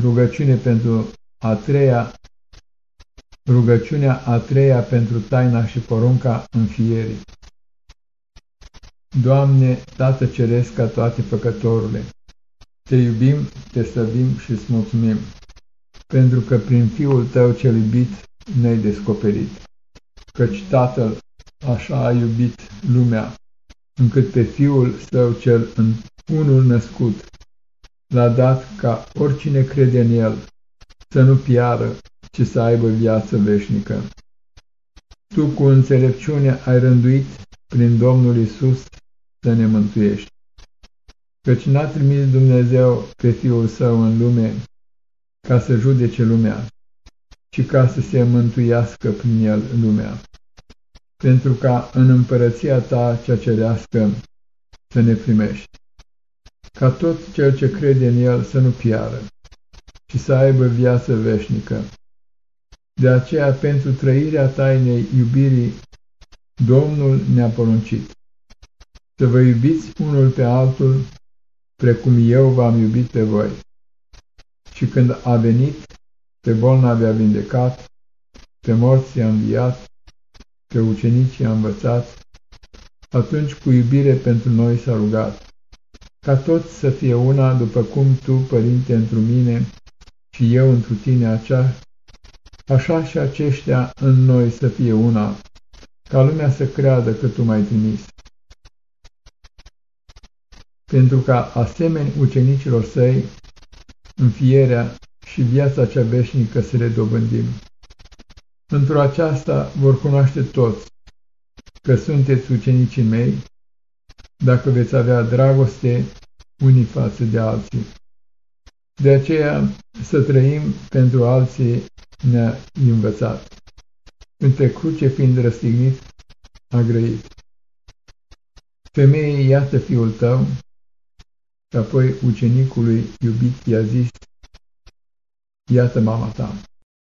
Rugăciune pentru a treia, rugăciunea a treia pentru taina și porunca înfierii. Doamne, Tată Ceresc ca toate păcătorule, Te iubim, Te slăbim și îți mulțumim, pentru că prin Fiul Tău cel iubit ne-ai descoperit, căci Tatăl așa a iubit lumea, încât pe Fiul Său cel în unul născut l-a dat ca oricine crede în El să nu piară, ci să aibă viață veșnică. Tu cu înțelepciune ai rânduit prin Domnul Isus să ne mântuiești. Căci n-a trimis Dumnezeu pe Fiul Său în lume ca să judece lumea, ci ca să se mântuiască prin El lumea. Pentru ca în împărăția Ta cea cerească să ne primești. Ca tot cel ce crede în El să nu piară, ci să aibă viață veșnică. De aceea, pentru trăirea tainei iubirii, Domnul ne-a poruncit să vă iubiți unul pe altul, precum eu v-am iubit pe voi. Și când a venit, pe bolnavi a vindecat, pe morți i-a înviat, pe ucenici i-a învățat, atunci cu iubire pentru noi s-a rugat, ca toți să fie una după cum tu, Părinte, întru mine și eu întru tine acea, așa și aceștia în noi să fie una, ca lumea să creadă că tu m-ai trimis pentru ca asemeni ucenicilor săi înfierea și viața cea veșnică să le dobândim. Într-o aceasta vor cunoaște toți că sunteți ucenicii mei, dacă veți avea dragoste unii față de alții. De aceea să trăim pentru alții ne-a învățat. Între cruce fiind răstignit, a grăit. Femeie, iată fiul tău, și apoi ucenicului iubit i-a zis, Iată mama ta.